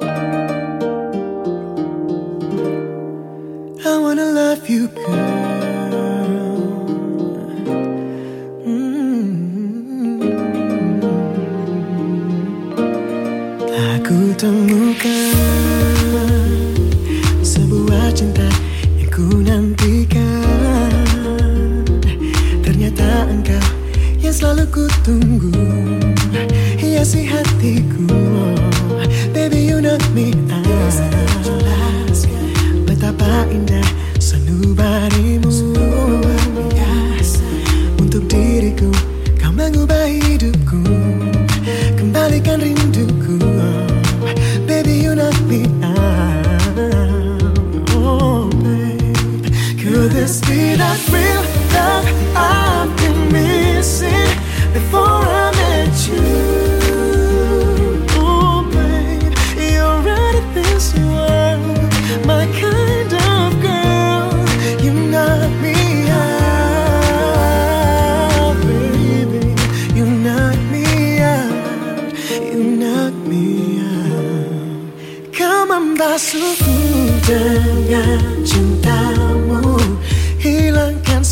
I wanna love you, girl. Mm. Aku temukan that real love I've been missing Before I met you. Oh babe You're this world My kind of girl. You knock me out Baby. You knock me out You knock me out. Dengan cintamu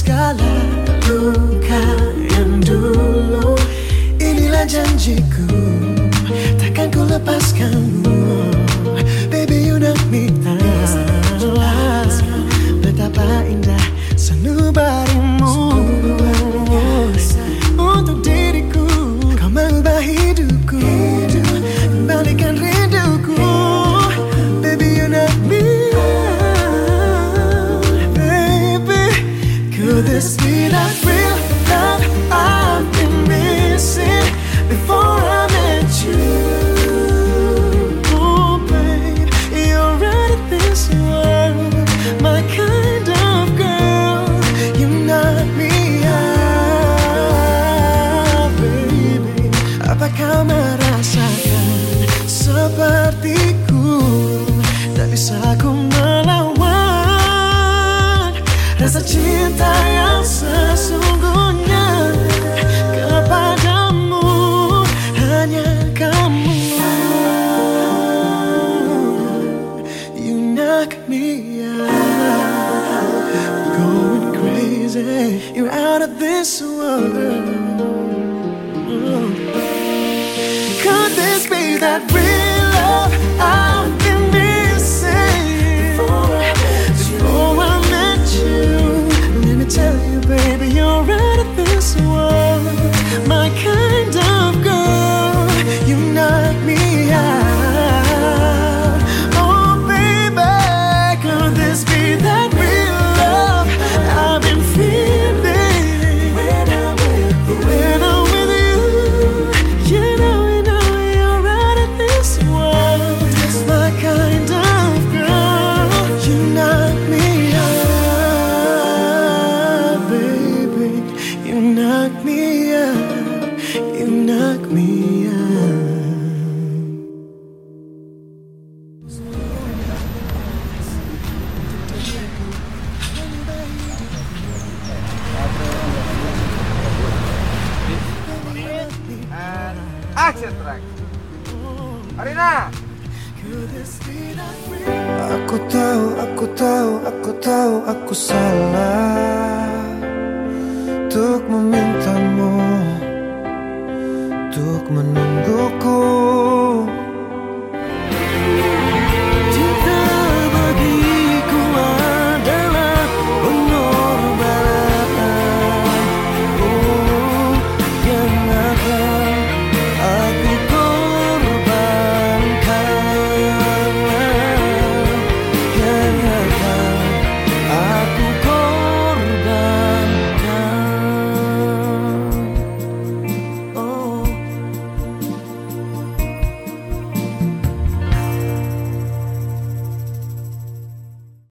segala luka yang dulu. Inilah janjiku Takkan ku lepaskanmu This be that real love I've been missing Before I met you. Oh babe You're this world My kind of girl You me out baby. Apa kau merasakan sepertiku Tak bisa ku Rasa cinta yang sesungguhnya Kepadamu hanya kamu. You knock me out Going crazy You're out of this world. Could this be that real action track. Arina. Aku tahu, aku tahu, aku tahu aku salah